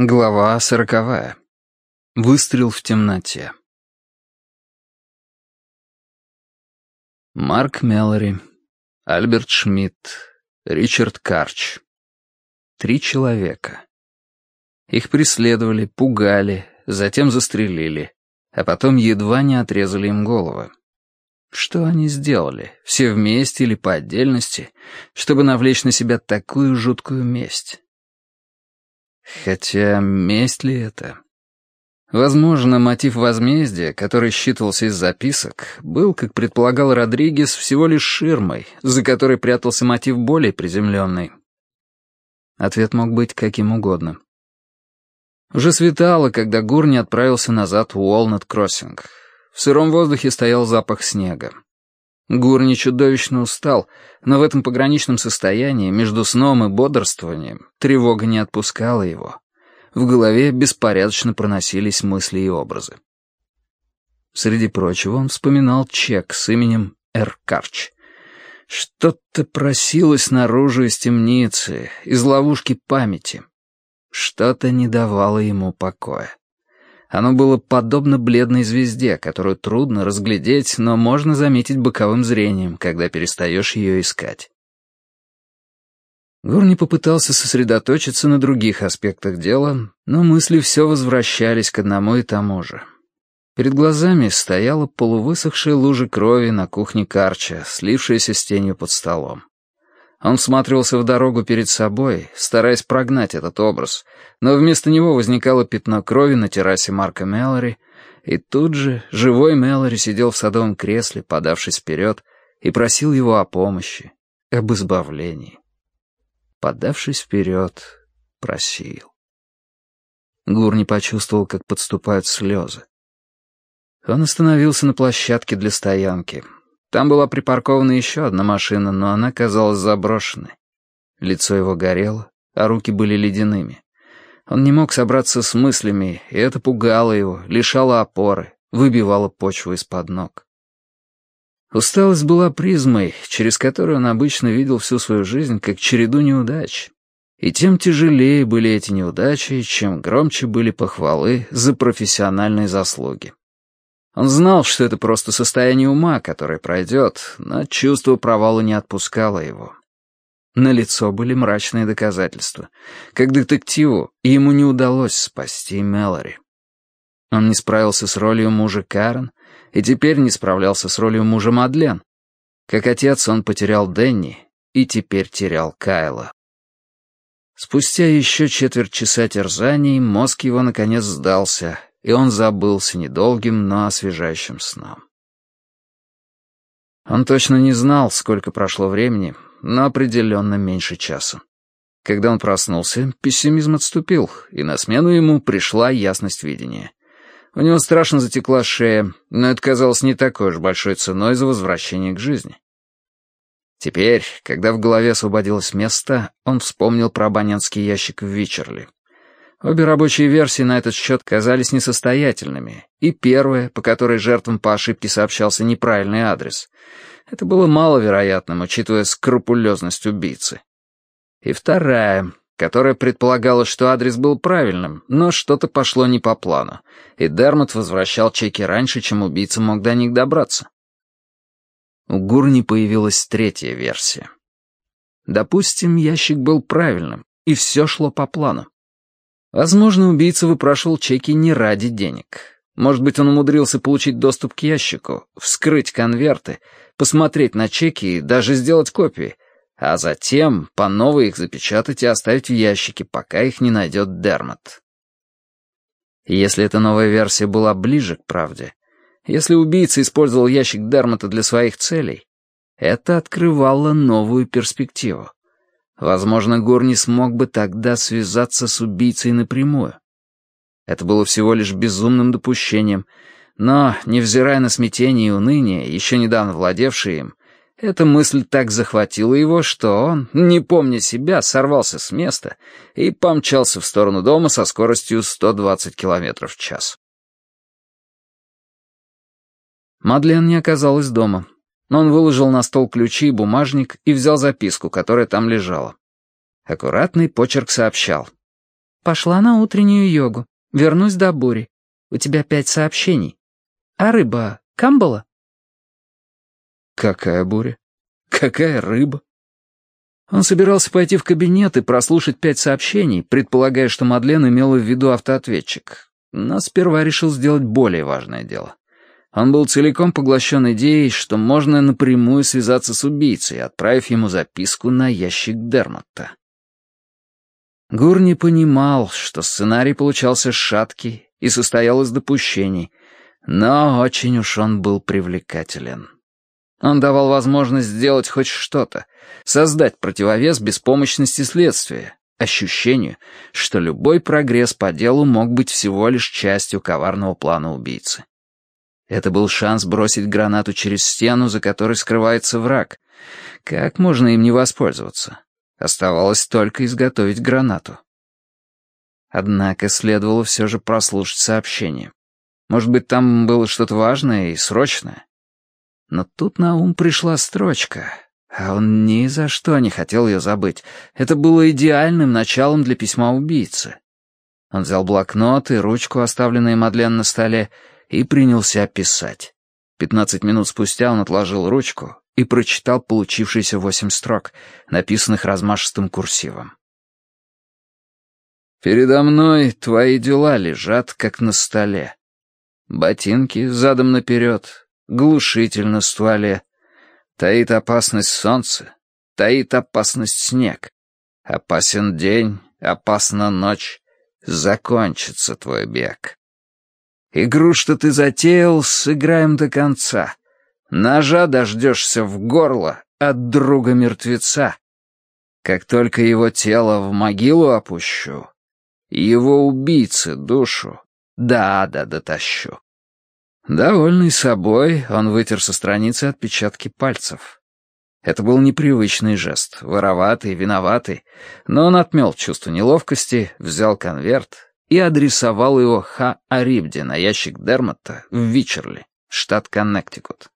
Глава сороковая. Выстрел в темноте. Марк Меллори, Альберт Шмидт, Ричард Карч. Три человека. Их преследовали, пугали, затем застрелили, а потом едва не отрезали им головы. Что они сделали, все вместе или по отдельности, чтобы навлечь на себя такую жуткую месть? Хотя месть ли это? Возможно, мотив возмездия, который считывался из записок, был, как предполагал Родригес, всего лишь ширмой, за которой прятался мотив более приземленный. Ответ мог быть каким угодно. Уже светало, когда Гурни отправился назад в Уолнет-Кроссинг. В сыром воздухе стоял запах снега. Гурни чудовищно устал, но в этом пограничном состоянии, между сном и бодрствованием, тревога не отпускала его. В голове беспорядочно проносились мысли и образы. Среди прочего он вспоминал чек с именем Эр Карч. Что-то просилось наружу из темницы, из ловушки памяти. Что-то не давало ему покоя. Оно было подобно бледной звезде, которую трудно разглядеть, но можно заметить боковым зрением, когда перестаешь ее искать. Гурни попытался сосредоточиться на других аспектах дела, но мысли все возвращались к одному и тому же. Перед глазами стояла полувысохшая лужа крови на кухне Карча, слившаяся с тенью под столом. Он всматривался в дорогу перед собой, стараясь прогнать этот образ, но вместо него возникало пятно крови на террасе Марка Меллори, и тут же живой Меллори сидел в садовом кресле, подавшись вперед, и просил его о помощи, об избавлении. Подавшись вперед, просил. Гур не почувствовал, как подступают слезы. Он остановился на площадке для стоянки — там была припаркована еще одна машина, но она казалась заброшенной. Лицо его горело, а руки были ледяными. Он не мог собраться с мыслями, и это пугало его, лишало опоры, выбивало почву из-под ног. Усталость была призмой, через которую он обычно видел всю свою жизнь как череду неудач. И тем тяжелее были эти неудачи, чем громче были похвалы за профессиональные заслуги. Он знал, что это просто состояние ума, которое пройдет, но чувство провала не отпускало его. На лицо были мрачные доказательства. Как детективу ему не удалось спасти Мэлори. Он не справился с ролью мужа Карен и теперь не справлялся с ролью мужа Мадлен. Как отец он потерял Денни и теперь терял Кайла. Спустя еще четверть часа терзаний мозг его наконец сдался, и он забылся недолгим, но освежающим сном. Он точно не знал, сколько прошло времени, но определенно меньше часа. Когда он проснулся, пессимизм отступил, и на смену ему пришла ясность видения. У него страшно затекла шея, но это казалось не такой уж большой ценой за возвращение к жизни. Теперь, когда в голове освободилось место, он вспомнил про абонентский ящик в Вичерли. Обе рабочие версии на этот счет казались несостоятельными, и первая, по которой жертвам по ошибке сообщался неправильный адрес. Это было маловероятным, учитывая скрупулезность убийцы. И вторая, которая предполагала, что адрес был правильным, но что-то пошло не по плану, и Дермот возвращал чеки раньше, чем убийца мог до них добраться. У Гурни появилась третья версия. Допустим, ящик был правильным, и все шло по плану. Возможно, убийца выпрашивал чеки не ради денег. Может быть, он умудрился получить доступ к ящику, вскрыть конверты, посмотреть на чеки и даже сделать копии, а затем по новой их запечатать и оставить в ящике, пока их не найдет Дермат. Если эта новая версия была ближе к правде, если убийца использовал ящик Дермата для своих целей, это открывало новую перспективу. Возможно, Гор не смог бы тогда связаться с убийцей напрямую. Это было всего лишь безумным допущением, но, невзирая на смятение и уныние, еще недавно владевшие им, эта мысль так захватила его, что он, не помня себя, сорвался с места и помчался в сторону дома со скоростью 120 км в час. Мадлен не оказалась дома но он выложил на стол ключи и бумажник и взял записку, которая там лежала. Аккуратный почерк сообщал. Пошла на утреннюю йогу. Вернусь до бури. У тебя пять сообщений. А рыба камбала? Какая буря? Какая рыба? Он собирался пойти в кабинет и прослушать пять сообщений, предполагая, что Мадлен имела в виду автоответчик. Но сперва решил сделать более важное дело. Он был целиком поглощен идеей, что можно напрямую связаться с убийцей, отправив ему записку на ящик Дермотта. Гур не понимал, что сценарий получался шаткий и состоял из допущений, но очень уж он был привлекателен. Он давал возможность сделать хоть что-то, создать противовес беспомощности следствия, ощущению, что любой прогресс по делу мог быть всего лишь частью коварного плана убийцы. Это был шанс бросить гранату через стену, за которой скрывается враг. Как можно им не воспользоваться? Оставалось только изготовить гранату. Однако следовало все же прослушать сообщение. Может быть, там было что-то важное и срочное? Но тут на ум пришла строчка, а он ни за что не хотел ее забыть. Это было идеальным началом для письма убийцы. Он взял блокнот и ручку, оставленные Мадлен на столе, и принялся писать. Пятнадцать минут спустя он отложил ручку и прочитал получившиеся восемь строк, написанных размашистым курсивом. «Передо мной твои дела лежат, как на столе. Ботинки задом наперед, глушитель на стволе. Таит опасность солнце, таит опасность снег. Опасен день, опасна ночь, закончится твой бег. Игру, что ты затеял, сыграем до конца. Ножа дождешься в горло от друга мертвеца. Как только его тело в могилу опущу, его убийцы душу, да-да, дотащу. Довольный собой, он вытер со страницы отпечатки пальцев. Это был непривычный жест, вороватый, виноватый, но он отмел чувство неловкости, взял конверт и адресовал его Ха Арибде на ящик Дермота в Вичерли, штат Коннектикут.